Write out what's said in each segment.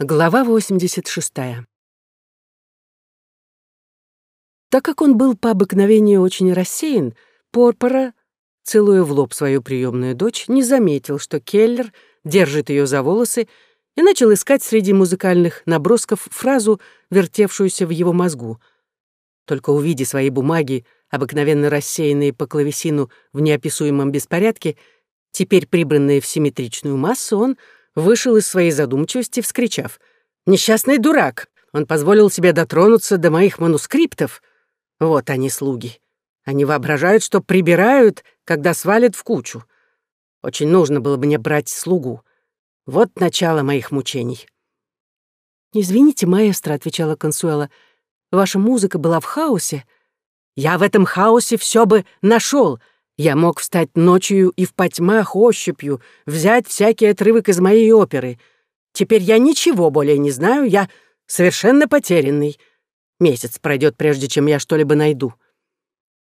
Глава 86. Так как он был по обыкновению очень рассеян, Порпора, целуя в лоб свою приемную дочь, не заметил, что Келлер держит ее за волосы и начал искать среди музыкальных набросков фразу, вертевшуюся в его мозгу. Только увидя свои бумаги, обыкновенно рассеянные по клавесину в неописуемом беспорядке, теперь прибранные в симметричную массу, он вышел из своей задумчивости, вскричав. «Несчастный дурак! Он позволил себе дотронуться до моих манускриптов. Вот они, слуги. Они воображают, что прибирают, когда свалят в кучу. Очень нужно было мне брать слугу. Вот начало моих мучений». «Извините, маэстро», — отвечала Консуэла, — «ваша музыка была в хаосе». «Я в этом хаосе все бы нашел, я мог встать ночью и в потьмах ощупью, взять всякий отрывок из моей оперы. Теперь я ничего более не знаю, я совершенно потерянный. Месяц пройдет, прежде чем я что-либо найду.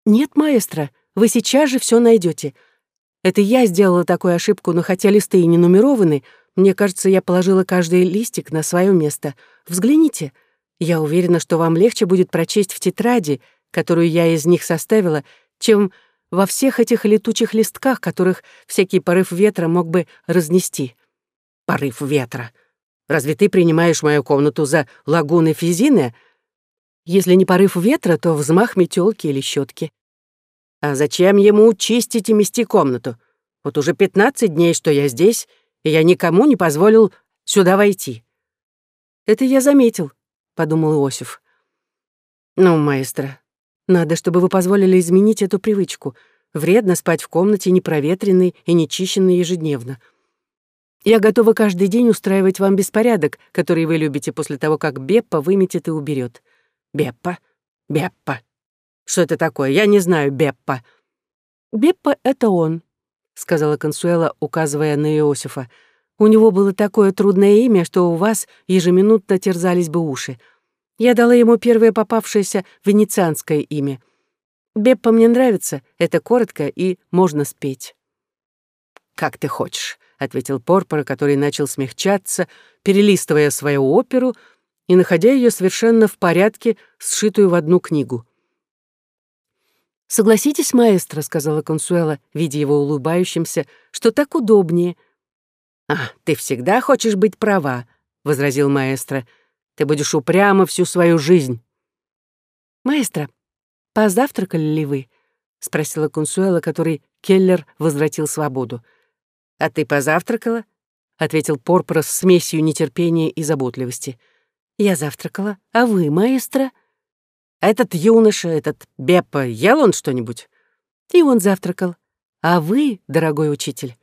Нет, маэстро, вы сейчас же все найдете. Это я сделала такую ошибку, но хотя листы и не нумерованы, мне кажется, я положила каждый листик на свое место. Взгляните. Я уверена, что вам легче будет прочесть в тетради, которую я из них составила, чем во всех этих летучих листках, которых всякий порыв ветра мог бы разнести. Порыв ветра. Разве ты принимаешь мою комнату за лагуны Физины? Если не порыв ветра, то взмах метелки или щетки. А зачем ему чистить и мести комнату? Вот уже пятнадцать дней, что я здесь, и я никому не позволил сюда войти. Это я заметил, подумал Иосиф. Ну, маэстро, надо, чтобы вы позволили изменить эту привычку. Вредно спать в комнате непроветренной и нечищенной ежедневно. Я готова каждый день устраивать вам беспорядок, который вы любите после того, как Беппа выметит и уберет. Беппа? Беппа. Что это такое? Я не знаю Беппа. Беппа — это он, — сказала Консуэла, указывая на Иосифа. У него было такое трудное имя, что у вас ежеминутно терзались бы уши. Я дала ему первое попавшееся венецианское имя. Беппа мне нравится, это коротко и можно спеть. «Как ты хочешь», — ответил Порпора, который начал смягчаться, перелистывая свою оперу и находя ее совершенно в порядке, сшитую в одну книгу. «Согласитесь, маэстро», — сказала Консуэла, видя его улыбающимся, — «что так удобнее». «А, ты всегда хочешь быть права», — возразил маэстро. Ты будешь упряма всю свою жизнь. «Маэстро, позавтракали ли вы?» — спросила Консуэла, который Келлер возвратил свободу. «А ты позавтракала?» — ответил Порпора с смесью нетерпения и заботливости. «Я завтракала. А вы, маэстро?» «Этот юноша, этот Беппа, ел он что-нибудь?» «И он завтракал. А вы, дорогой учитель?»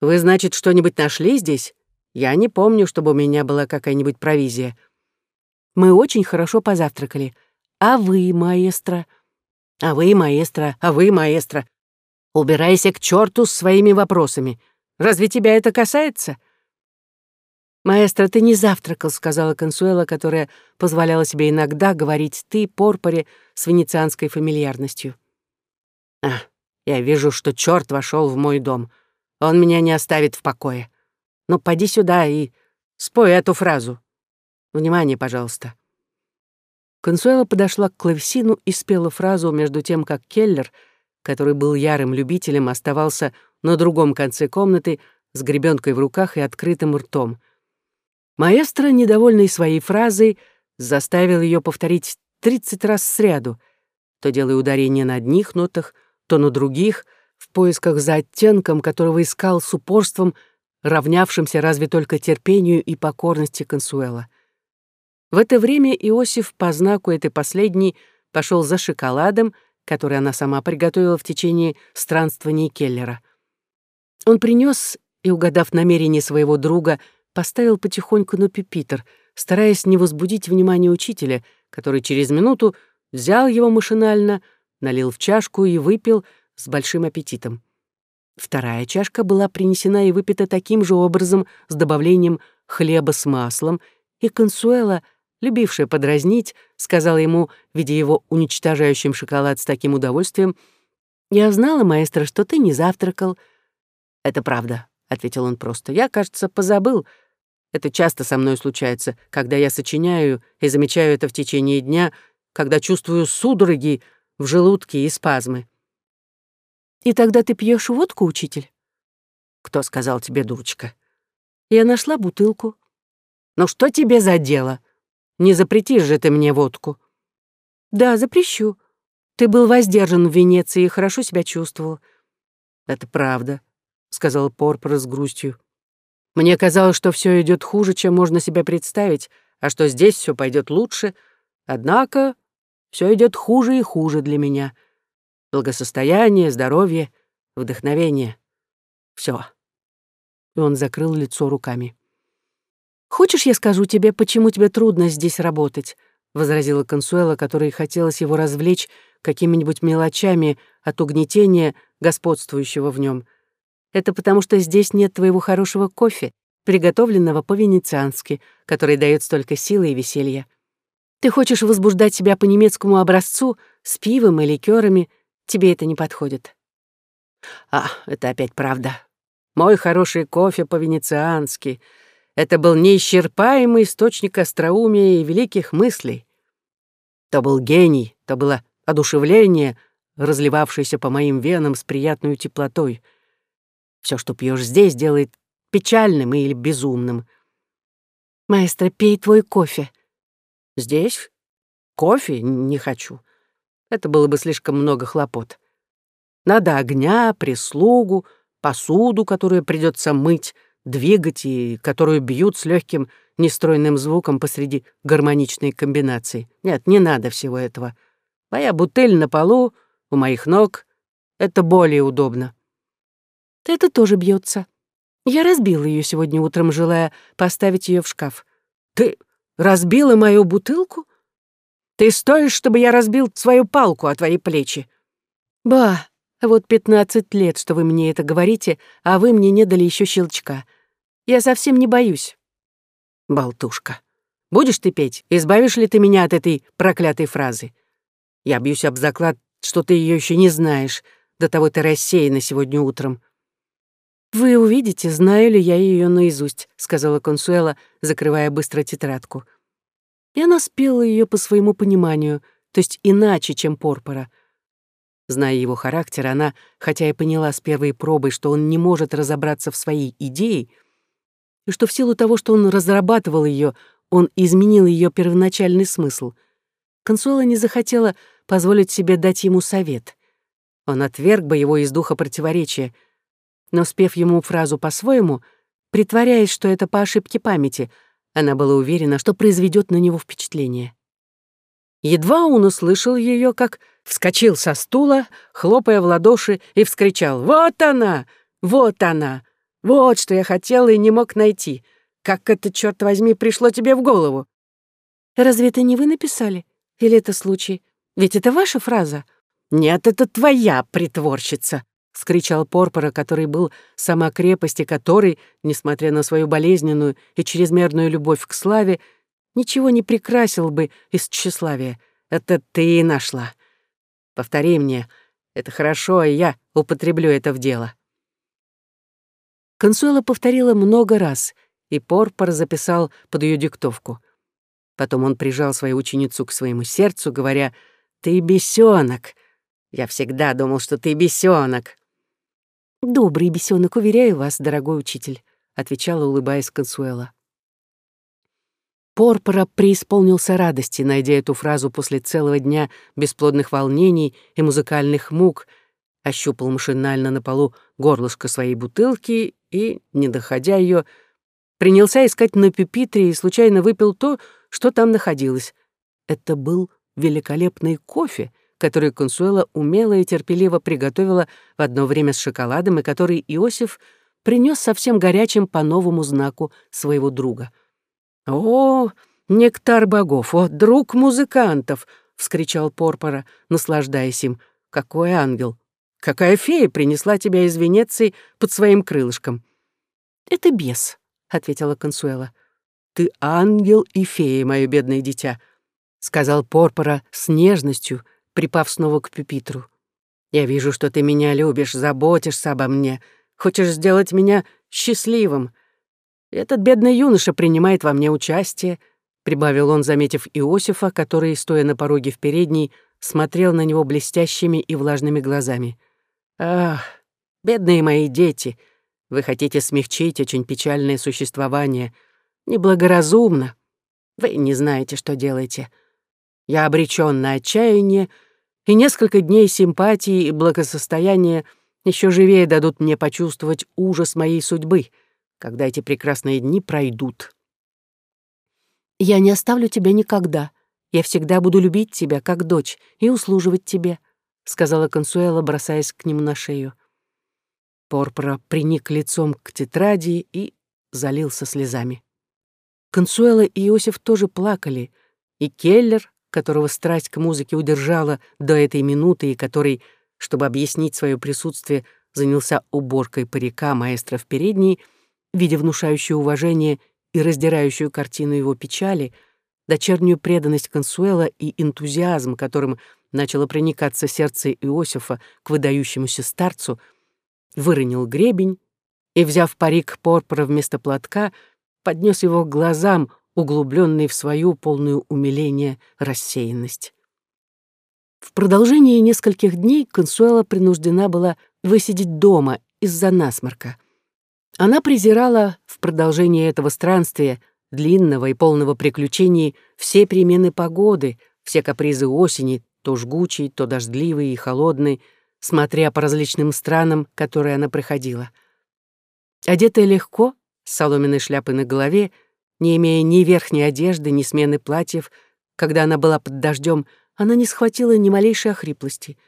«Вы, значит, что-нибудь нашли здесь? Я не помню, чтобы у меня была какая-нибудь провизия». Мы очень хорошо позавтракали. А вы, маэстро? А вы, маэстро, а вы, маэстро. Убирайся к черту с своими вопросами. Разве тебя это касается?» «Маэстро, ты не завтракал», — сказала Консуэла, которая позволяла себе иногда говорить «ты» порпоре с венецианской фамильярностью. «А, я вижу, что черт вошел в мой дом. Он меня не оставит в покое. Ну, поди сюда и спой эту фразу. Внимание, пожалуйста». Консуэла подошла к клавесину и спела фразу между тем, как Келлер, который был ярым любителем, оставался на другом конце комнаты с гребенкой в руках и открытым ртом. Маэстро, недовольный своей фразой, заставил ее повторить тридцать раз сряду, то делая ударение на одних нотах, то на других, в поисках за оттенком, которого искал с упорством, равнявшимся разве только терпению и покорности Консуэла. В это время Иосиф по знаку этой последней пошел за шоколадом, который она сама приготовила в течение странствований Келлера. Он принес и, угадав намерение своего друга, поставил потихоньку на пюпитр, стараясь не возбудить внимание учителя, который через минуту взял его машинально, налил в чашку и выпил с большим аппетитом. Вторая чашка была принесена и выпита таким же образом с добавлением хлеба с маслом, и Консуэла — любившая подразнить, сказала ему, видя его уничтожающим шоколад с таким удовольствием, «Я знала, маэстро, что ты не завтракал». «Это правда», — ответил он просто. «Я, кажется, позабыл. Это часто со мной случается, когда я сочиняю и замечаю это в течение дня, когда чувствую судороги в желудке и спазмы. И тогда ты пьешь водку, учитель? Кто сказал тебе, дурочка? Я нашла бутылку. Ну что тебе за дело? Не запретишь же ты мне водку. Да, запрещу. Ты был воздержан в Венеции и хорошо себя чувствовал. Это правда, сказал Порпор с грустью. Мне казалось, что все идет хуже, чем можно себе представить, а что здесь все пойдет лучше. Однако все идет хуже и хуже для меня. Благосостояние, здоровье, вдохновение. Все. И он закрыл лицо руками. «Хочешь, я скажу тебе, почему тебе трудно здесь работать?» — возразила Консуэла, которой хотелось его развлечь какими-нибудь мелочами от угнетения, господствующего в нем. Это потому, что здесь нет твоего хорошего кофе, приготовленного по-венециански, который дает столько силы и веселья. Ты хочешь возбуждать себя по немецкому образцу с пивом и ликерами, тебе это не подходит. А, это опять правда. Мой хороший кофе по-венециански — это был неисчерпаемый источник остроумия и великих мыслей. То был гений, то было одушевление, разливавшееся по моим венам с приятной теплотой — все, что пьешь здесь, делает печальным или безумным. Маэстро, пей твой кофе. Здесь? Кофе не хочу. Это было бы слишком много хлопот. Надо огня, прислугу, посуду, которую придется мыть, двигать и которую бьют с легким нестройным звуком посреди гармоничной комбинации. Нет, не надо всего этого. Моя бутыль на полу, у моих ног — это более удобно это тоже бьется. Я разбила ее сегодня утром, желая поставить ее в шкаф. Ты разбила мою бутылку? Ты стоишь, чтобы я разбил свою палку о твои плечи. Ба, вот пятнадцать лет, что вы мне это говорите, а вы мне не дали еще щелчка. Я совсем не боюсь. Болтушка. Будешь ты петь? Избавишь ли ты меня от этой проклятой фразы? Я бьюсь об заклад, что ты ее еще не знаешь. До того ты рассеяна сегодня утром. «Вы увидите, знаю ли я ее наизусть», — сказала Консуэла, закрывая быстро тетрадку. И она спела ее по своему пониманию, то есть иначе, чем Порпора. Зная его характер, она, хотя и поняла с первой пробы, что он не может разобраться в своей идее, и что в силу того, что он разрабатывал ее, он изменил ее первоначальный смысл, Консуэла не захотела позволить себе дать ему совет. Он отверг бы его из духа противоречия — но, спев ему фразу по-своему, притворяясь, что это по ошибке памяти, она была уверена, что произведет на него впечатление. Едва он услышал ее, как вскочил со стула, хлопая в ладоши, и вскричал «Вот она! Вот она! Вот что я хотел и не мог найти! Как это, черт возьми, пришло тебе в голову?» «Разве это не вы написали? Или это случай? Ведь это ваша фраза?» «Нет, это твоя притворщица!» — скричал Порпора, который был сама крепость и который, несмотря на свою болезненную и чрезмерную любовь к славе, ничего не прикрасил бы из тщеславия. Это ты и нашла. Повтори мне, это хорошо, и я употреблю это в дело. Консуэла повторила много раз, и Порпор записал под ее диктовку. Потом он прижал свою ученицу к своему сердцу, говоря, «Ты бесенок. Я всегда думал, что ты бесенок. «Добрый бесенок, уверяю вас, дорогой учитель», — отвечала, улыбаясь Консуэла. Порпора преисполнился радости, найдя эту фразу после целого дня бесплодных волнений и музыкальных мук, ощупал машинально на полу горлышко своей бутылки и, не доходя ее, принялся искать на пюпитре и случайно выпил то, что там находилось. Это был великолепный кофе, который Консуэла умело и терпеливо приготовила в одно время с шоколадом и который Иосиф принес совсем горячим по новому знаку своего друга. «О, нектар богов! О, друг музыкантов!» — вскричал Порпора, наслаждаясь им. «Какой ангел! Какая фея принесла тебя из Венеции под своим крылышком?» «Это бес», — ответила Консуэла. «Ты ангел и фея, мое бедное дитя», — сказал Порпора с нежностью, — припав снова к пюпитру. «Я вижу, что ты меня любишь, заботишься обо мне, хочешь сделать меня счастливым. Этот бедный юноша принимает во мне участие, прибавил он, заметив Иосифа, который, стоя на пороге в передней, смотрел на него блестящими и влажными глазами. «Ах, бедные мои дети, вы хотите смягчить очень печальное существование. Неблагоразумно. Вы не знаете, что делаете. Я обречен на отчаяние, и несколько дней симпатии и благосостояния еще живее дадут мне почувствовать ужас моей судьбы, когда эти прекрасные дни пройдут. Я не оставлю тебя никогда. Я всегда буду любить тебя, как дочь, и услуживать тебе», — сказала Консуэла, бросаясь к нему на шею. Порпора приник лицом к тетради и залился слезами. Консуэла и Иосиф тоже плакали, и Келлер, которого страсть к музыке удержала до этой минуты и который, чтобы объяснить свое присутствие, занялся уборкой парика маэстро в передней, видя внушающее уважение и раздирающую картину его печали, дочернюю преданность Консуэла и энтузиазм, которым начало проникаться сердце Иосифа к выдающемуся старцу, выронил гребень и, взяв парик Порпора вместо платка, поднес его к глазам, углубленный в свою полную умиление рассеянность. В продолжении нескольких дней Консуэла принуждена была высидеть дома из-за насморка. Она презирала в продолжении этого странствия, длинного и полного приключений, все перемены погоды, все капризы осени, то жгучей, то дождливой и холодной, смотря по различным странам, которые она проходила. Одетая легко, с соломенной шляпой на голове, не имея ни верхней одежды, ни смены платьев, когда она была под дождем, она не схватила ни малейшей охриплости.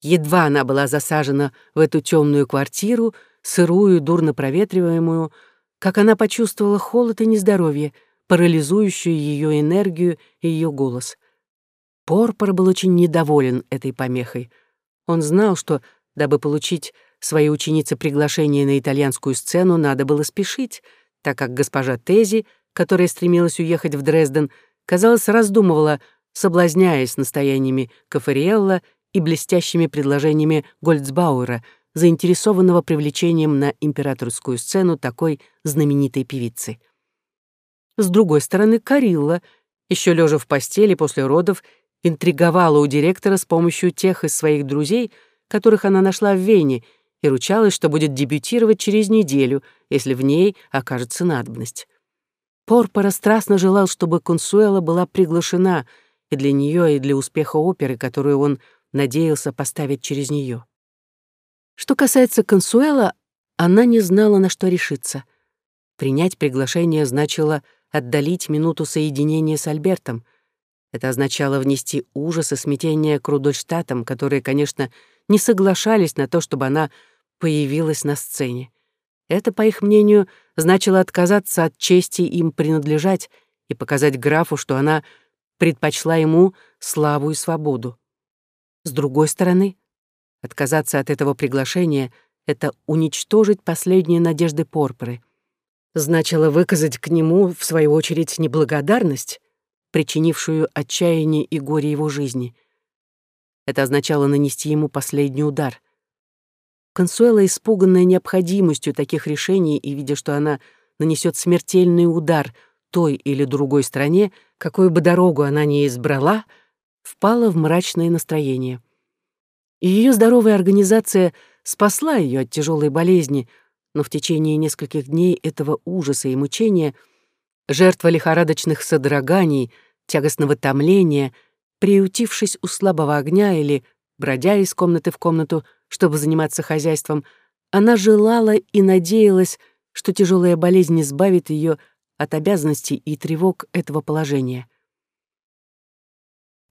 Едва она была засажена в эту темную квартиру, сырую, дурно проветриваемую, как она почувствовала холод и нездоровье, парализующую ее энергию и ее голос. Порпор был очень недоволен этой помехой. Он знал, что, дабы получить своей ученице приглашение на итальянскую сцену, надо было спешить, так как госпожа Тези, которая стремилась уехать в Дрезден, казалось, раздумывала, соблазняясь настояниями Кафариэлла и блестящими предложениями Гольцбауэра, заинтересованного привлечением на императорскую сцену такой знаменитой певицы. С другой стороны, Карилла, еще лежа в постели после родов, интриговала у директора с помощью тех из своих друзей, которых она нашла в Вене, и ручалась, что будет дебютировать через неделю, если в ней окажется надобность. Порпора страстно желал, чтобы Консуэла была приглашена и для нее, и для успеха оперы, которую он надеялся поставить через нее. Что касается Консуэла, она не знала, на что решиться. Принять приглашение значило отдалить минуту соединения с Альбертом. Это означало внести ужас и смятение к Рудольштатам, которые, конечно, не соглашались на то, чтобы она появилась на сцене. Это, по их мнению, значило отказаться от чести им принадлежать и показать графу, что она предпочла ему славу и свободу. С другой стороны, отказаться от этого приглашения — это уничтожить последние надежды Порпоры. Значило выказать к нему, в свою очередь, неблагодарность, причинившую отчаяние и горе его жизни. Это означало нанести ему последний удар. Консуэла, испуганная необходимостью таких решений и видя, что она нанесет смертельный удар той или другой стране, какую бы дорогу она ни избрала, впала в мрачное настроение. Ее здоровая организация спасла ее от тяжелой болезни, но в течение нескольких дней этого ужаса и мучения жертва лихорадочных содроганий, тягостного томления, приютившись у слабого огня или бродя из комнаты в комнату, чтобы заниматься хозяйством, она желала и надеялась, что тяжелая болезнь избавит ее от обязанностей и тревог этого положения.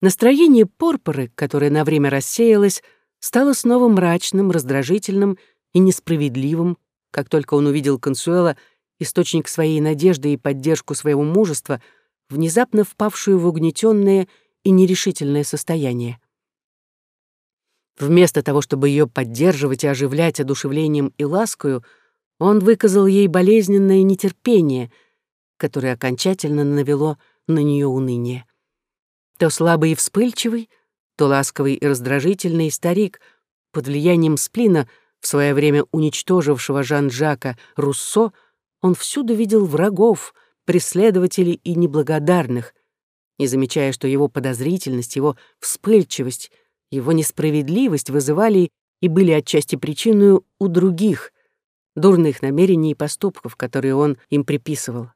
Настроение Порпоры, которое на время рассеялось, стало снова мрачным, раздражительным и несправедливым, как только он увидел Консуэла, источник своей надежды и поддержку своего мужества, внезапно впавшую в угнетенное и нерешительное состояние. Вместо того, чтобы ее поддерживать и оживлять одушевлением и ласкою, он выказал ей болезненное нетерпение, которое окончательно навело на нее уныние. То слабый и вспыльчивый, то ласковый и раздражительный старик под влиянием сплина, в свое время уничтожившего Жан-Жака Руссо, он всюду видел врагов, преследователей и неблагодарных, не замечая, что его подозрительность, его вспыльчивость, его несправедливость вызывали и были отчасти причиной у других, дурных намерений и поступков, которые он им приписывал.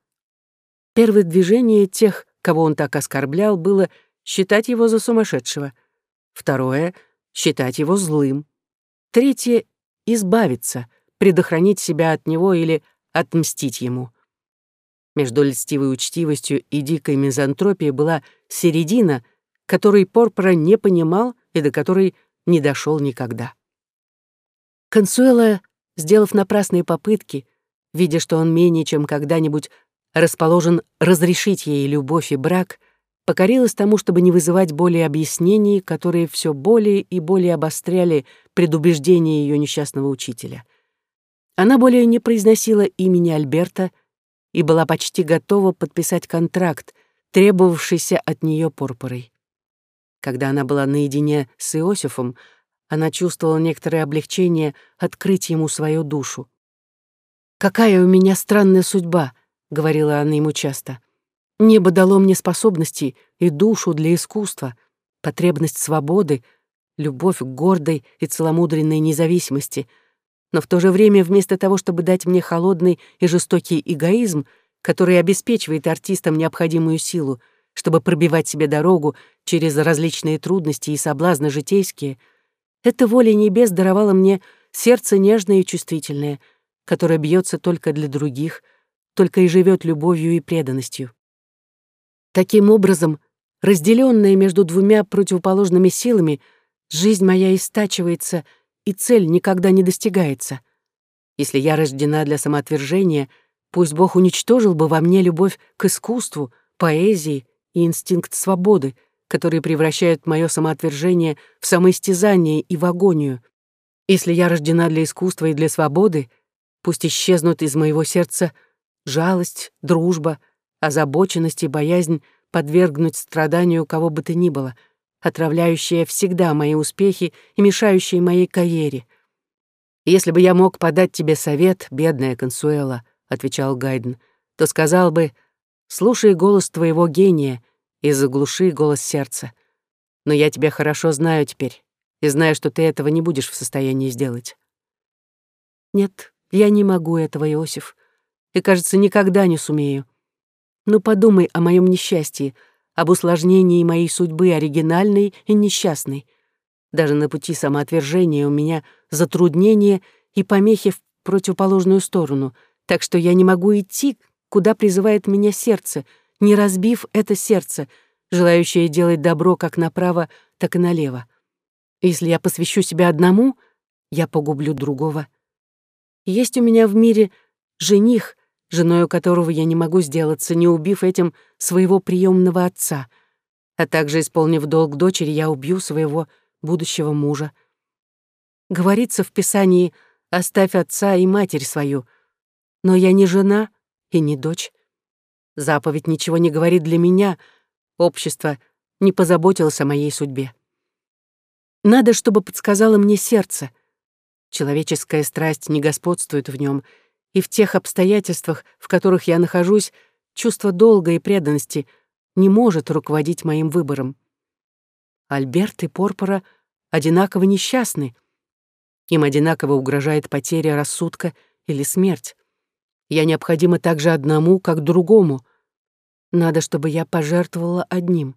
Первое движение тех, кого он так оскорблял, было считать его за сумасшедшего. Второе — считать его злым. Третье — избавиться, предохранить себя от него или отмстить ему. Между льстивой учтивостью и дикой мизантропией была середина, которой Порпора не понимал и до которой не дошел никогда. Консуэла, сделав напрасные попытки, видя, что он менее чем когда-нибудь расположен разрешить ей любовь и брак, покорилась тому, чтобы не вызывать более объяснений, которые все более и более обостряли предубеждение ее несчастного учителя. Она более не произносила имени Альберта — и была почти готова подписать контракт, требовавшийся от нее порпорой. Когда она была наедине с Иосифом, она чувствовала некоторое облегчение открыть ему свою душу. «Какая у меня странная судьба», — говорила она ему часто. «Небо дало мне способности и душу для искусства, потребность свободы, любовь к гордой и целомудренной независимости — но в то же время вместо того, чтобы дать мне холодный и жестокий эгоизм, который обеспечивает артистам необходимую силу, чтобы пробивать себе дорогу через различные трудности и соблазны житейские, эта воля небес даровала мне сердце нежное и чувствительное, которое бьется только для других, только и живет любовью и преданностью. Таким образом, разделенная между двумя противоположными силами, жизнь моя истачивается — и цель никогда не достигается. Если я рождена для самоотвержения, пусть Бог уничтожил бы во мне любовь к искусству, поэзии и инстинкт свободы, которые превращают мое самоотвержение в самоистязание и в агонию. Если я рождена для искусства и для свободы, пусть исчезнут из моего сердца жалость, дружба, озабоченность и боязнь подвергнуть страданию кого бы то ни было — отравляющая всегда мои успехи и мешающая моей карьере. «Если бы я мог подать тебе совет, бедная Консуэла», — отвечал Гайден, «то сказал бы, слушай голос твоего гения и заглуши голос сердца. Но я тебя хорошо знаю теперь и знаю, что ты этого не будешь в состоянии сделать». «Нет, я не могу этого, Иосиф, и, кажется, никогда не сумею. Ну, подумай о моем несчастье, об усложнении моей судьбы оригинальной и несчастной. Даже на пути самоотвержения у меня затруднения и помехи в противоположную сторону, так что я не могу идти, куда призывает меня сердце, не разбив это сердце, желающее делать добро как направо, так и налево. Если я посвящу себя одному, я погублю другого. Есть у меня в мире жених, женою которого я не могу сделаться, не убив этим своего приемного отца, а также, исполнив долг дочери, я убью своего будущего мужа. Говорится в Писании «Оставь отца и матерь свою», но я не жена и не дочь. Заповедь ничего не говорит для меня, общество не позаботилось о моей судьбе. Надо, чтобы подсказало мне сердце. Человеческая страсть не господствует в нем — и в тех обстоятельствах, в которых я нахожусь, чувство долга и преданности не может руководить моим выбором. Альберт и Порпора одинаково несчастны. Им одинаково угрожает потеря рассудка или смерть. Я необходима также одному, как другому. Надо, чтобы я пожертвовала одним.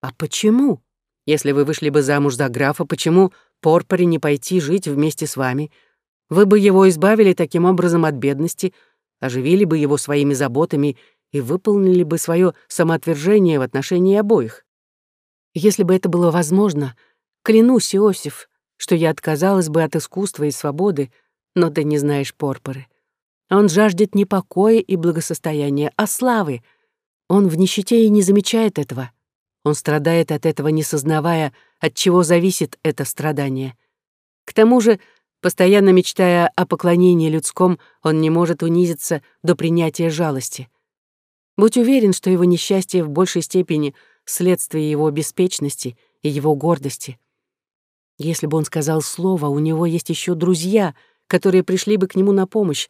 А почему? Если вы вышли бы замуж за графа, почему Порпоре не пойти жить вместе с вами — вы бы его избавили таким образом от бедности, оживили бы его своими заботами и выполнили бы свое самоотвержение в отношении обоих. Если бы это было возможно, клянусь, Иосиф, что я отказалась бы от искусства и свободы, но ты не знаешь Порпоры. Он жаждет не покоя и благосостояния, а славы. Он в нищете и не замечает этого. Он страдает от этого, не сознавая, от чего зависит это страдание. К тому же Постоянно мечтая о поклонении людском, он не может унизиться до принятия жалости. Будь уверен, что его несчастье в большей степени следствие его беспечности и его гордости. Если бы он сказал слово, у него есть еще друзья, которые пришли бы к нему на помощь,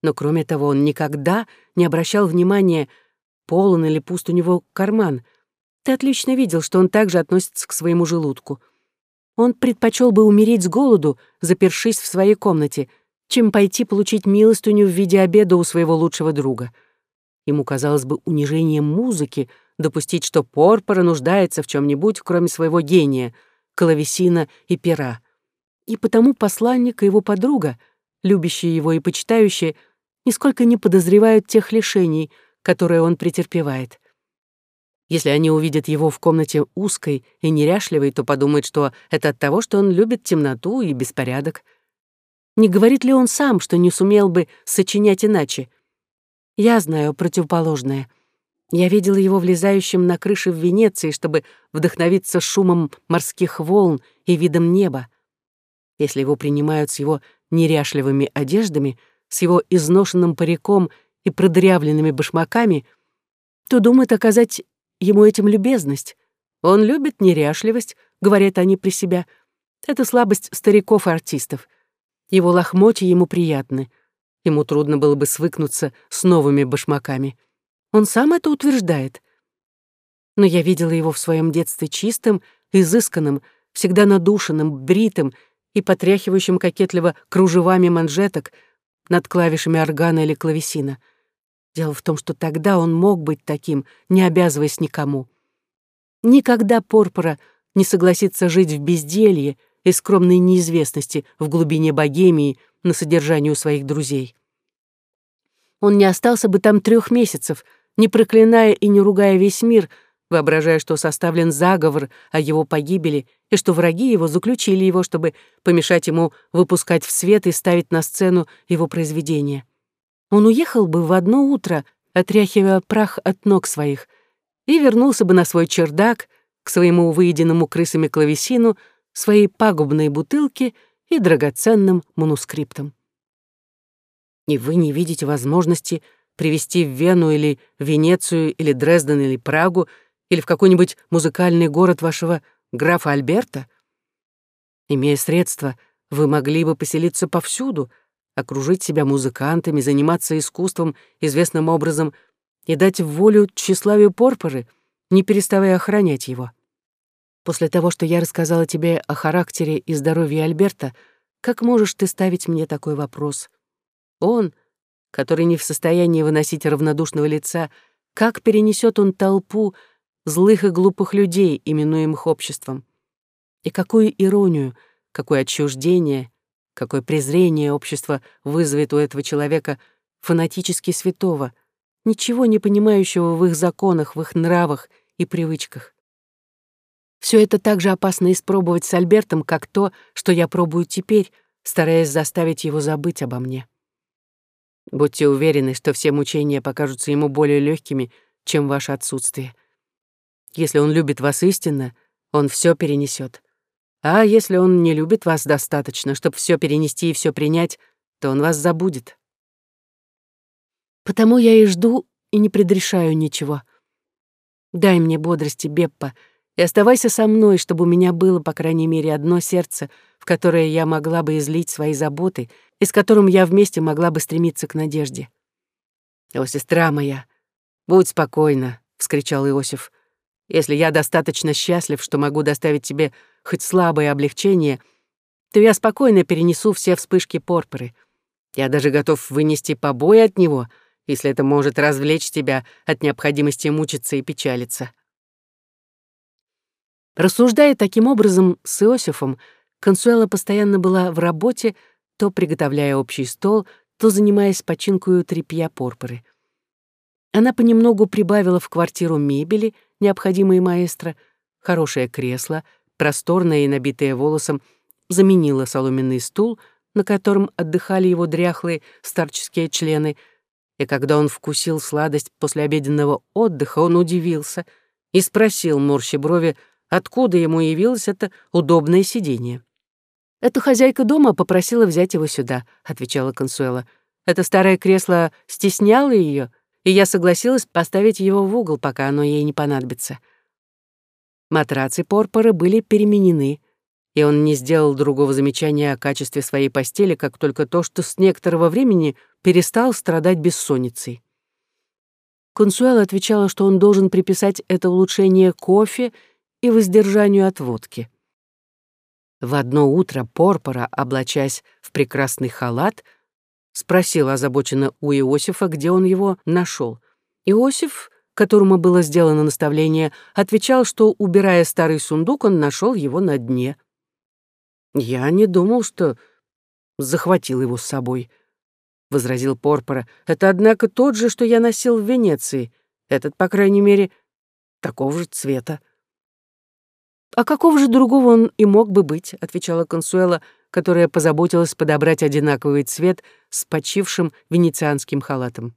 Но кроме того, он никогда не обращал внимания, полон или пуст у него карман. Ты отлично видел, что он также относится к своему желудку. Он предпочел бы умереть с голоду, запершись в своей комнате, чем пойти получить милостыню в виде обеда у своего лучшего друга. Ему казалось бы унижением музыки допустить, что Порпора нуждается в чем нибудь кроме своего гения, клавесина и пера. И потому посланник и его подруга, любящие его и почитающие, нисколько не подозревают тех лишений, которые он претерпевает. Если они увидят его в комнате узкой и неряшливой, то подумают, что это от того, что он любит темноту и беспорядок. Не говорит ли он сам, что не сумел бы сочинять иначе? Я знаю противоположное. Я видела его влезающим на крыши в Венеции, чтобы вдохновиться шумом морских волн и видом неба. Если его принимают с его неряшливыми одеждами, с его изношенным париком и продырявленными башмаками, то думают оказать ему этим любезность. Он любит неряшливость, говорят они при себя. Это слабость стариков и артистов. Его лохмотья ему приятны. Ему трудно было бы свыкнуться с новыми башмаками. Он сам это утверждает. Но я видела его в своем детстве чистым, изысканным, всегда надушенным, бритым и потряхивающим кокетливо кружевами манжеток над клавишами органа или клавесина — Дело в том, что тогда он мог быть таким, не обязываясь никому. Никогда Порпора не согласится жить в безделье и скромной неизвестности в глубине Богемии на содержании у своих друзей. Он не остался бы там трех месяцев, не проклиная и не ругая весь мир, воображая, что составлен заговор о его погибели и что враги его заключили его, чтобы помешать ему выпускать в свет и ставить на сцену его произведения он уехал бы в одно утро, отряхивая прах от ног своих, и вернулся бы на свой чердак, к своему выеденному крысами клавесину, своей пагубной бутылке и драгоценным манускриптам. И вы не видите возможности привезти в Вену или Венецию или Дрезден или Прагу или в какой-нибудь музыкальный город вашего графа Альберта? Имея средства, вы могли бы поселиться повсюду — окружить себя музыкантами, заниматься искусством известным образом и дать волю тщеславию Порпоры, не переставая охранять его. После того, что я рассказала тебе о характере и здоровье Альберта, как можешь ты ставить мне такой вопрос? Он, который не в состоянии выносить равнодушного лица, как перенесет он толпу злых и глупых людей, именуемых обществом? И какую иронию, какое отчуждение, Какое презрение общество вызовет у этого человека фанатически святого, ничего не понимающего в их законах, в их нравах и привычках. Все это так же опасно испробовать с Альбертом, как то, что я пробую теперь, стараясь заставить его забыть обо мне. Будьте уверены, что все мучения покажутся ему более легкими, чем ваше отсутствие. Если он любит вас истинно, он все перенесет. А если он не любит вас достаточно, чтобы все перенести и все принять, то он вас забудет. Потому я и жду, и не предрешаю ничего. Дай мне бодрости, Беппа, и оставайся со мной, чтобы у меня было, по крайней мере, одно сердце, в которое я могла бы излить свои заботы и с которым я вместе могла бы стремиться к надежде. «О, сестра моя, будь спокойна», — вскричал Иосиф. «Если я достаточно счастлив, что могу доставить тебе хоть слабое облегчение, то я спокойно перенесу все вспышки порпоры. Я даже готов вынести побои от него, если это может развлечь тебя от необходимости мучиться и печалиться. Рассуждая таким образом с Иосифом, Консуэла постоянно была в работе, то приготовляя общий стол, то занимаясь починкою тряпья порпоры. Она понемногу прибавила в квартиру мебели, необходимой маэстро, хорошее кресло — просторная и набитая волосом, заменила соломенный стул, на котором отдыхали его дряхлые старческие члены, и когда он вкусил сладость после обеденного отдыха, он удивился и спросил морщи брови, откуда ему явилось это удобное сиденье. «Эта хозяйка дома попросила взять его сюда», — отвечала Консуэла. «Это старое кресло стесняло ее, и я согласилась поставить его в угол, пока оно ей не понадобится». Матрацы Порпора были переменены. и он не сделал другого замечания о качестве своей постели, как только то, что с некоторого времени перестал страдать бессонницей. Консуэла отвечала, что он должен приписать это улучшение кофе и воздержанию от водки. В одно утро Порпора, облачаясь в прекрасный халат, спросил озабоченно у Иосифа, где он его нашел. Иосиф, которому было сделано наставление, отвечал, что, убирая старый сундук, он нашел его на дне. «Я не думал, что захватил его с собой», — возразил Порпора. «Это, однако, тот же, что я носил в Венеции. Этот, по крайней мере, такого же цвета». «А какого же другого он и мог бы быть?» — отвечала Консуэла, которая позаботилась подобрать одинаковый цвет с почившим венецианским халатом.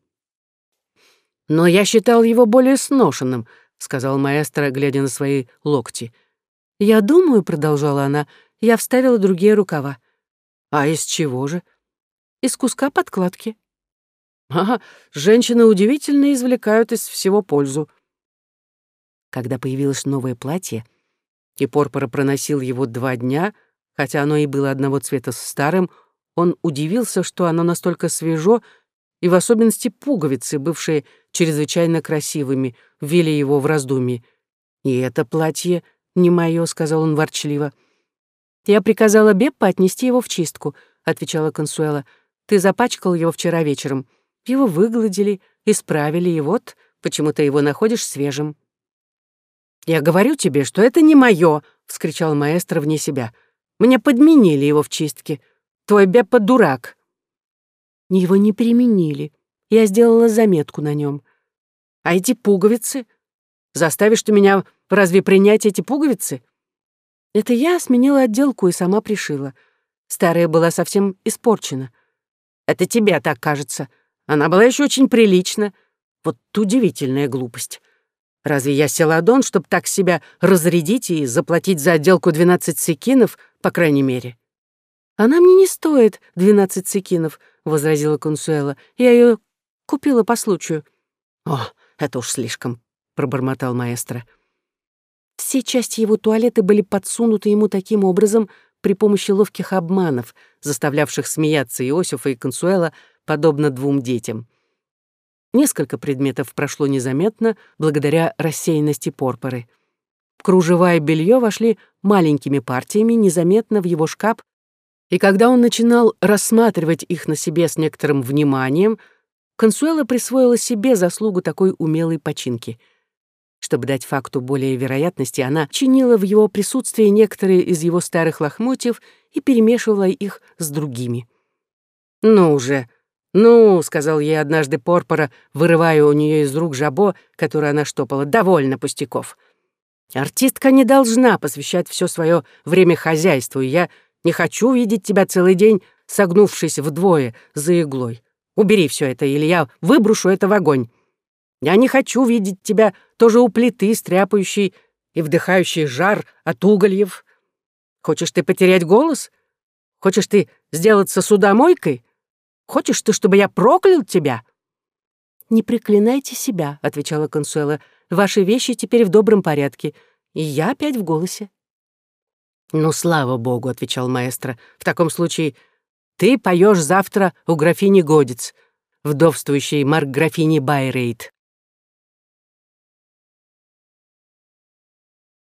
«Но я считал его более сношенным», — сказал маэстро, глядя на свои локти. «Я думаю», — продолжала она, — я вставила другие рукава. А из чего же? Из куска подкладки. Ага, женщины удивительно извлекают из всего пользу. Когда появилось новое платье, и Порпора проносил его два дня, хотя оно и было одного цвета с старым, он удивился, что оно настолько свежо, и в особенности пуговицы, бывшие чрезвычайно красивыми, ввели его в раздумье. «И это платье не мое», — сказал он ворчливо. — «Я приказала Беппа отнести его в чистку», — отвечала Консуэла. «Ты запачкал его вчера вечером. Его выгладили, исправили, и вот почему ты его находишь свежим». «Я говорю тебе, что это не мое», — вскричал маэстро вне себя. «Мне подменили его в чистке. Твой Беппа дурак». Его не применили. Я сделала заметку на нем. А эти пуговицы? Заставишь ты меня разве принять эти пуговицы? Это я сменила отделку и сама пришила. Старая была совсем испорчена. Это тебе так кажется. Она была еще очень прилична. Вот удивительная глупость. Разве я селадон, чтобы так себя разрядить и заплатить за отделку 12 секинов, по крайней мере? Она мне не стоит 12 секинов, возразила Консуэла. Я ее купила по случаю. О, это уж слишком, пробормотал маэстро. Все части его туалета были подсунуты ему таким образом при помощи ловких обманов, заставлявших смеяться Иосифа и Консуэла, подобно двум детям. Несколько предметов прошло незаметно благодаря рассеянности порпоры. Кружева и белье вошли маленькими партиями незаметно в его шкаф, и когда он начинал рассматривать их на себе с некоторым вниманием, Консуэла присвоила себе заслугу такой умелой починки — чтобы дать факту более вероятности, она чинила в его присутствии некоторые из его старых лохмотьев и перемешивала их с другими. «Ну уже, ну», — сказал ей однажды Порпора, вырывая у нее из рук жабо, которое она штопала, — «довольно пустяков. Артистка не должна посвящать все свое время хозяйству, и я не хочу видеть тебя целый день, согнувшись вдвое за иглой. Убери все это, или я выброшу это в огонь. Я не хочу видеть тебя тоже у плиты, стряпающей и вдыхающей жар от угольев. Хочешь ты потерять голос? Хочешь ты сделаться судомойкой? Хочешь ты, чтобы я проклял тебя?» «Не проклинайте себя», — отвечала Консуэла. «Ваши вещи теперь в добром порядке, и я опять в голосе». «Ну, слава богу», — отвечал маэстро. «В таком случае ты поешь завтра у графини Годец, вдовствующей марк-графини Байрейт.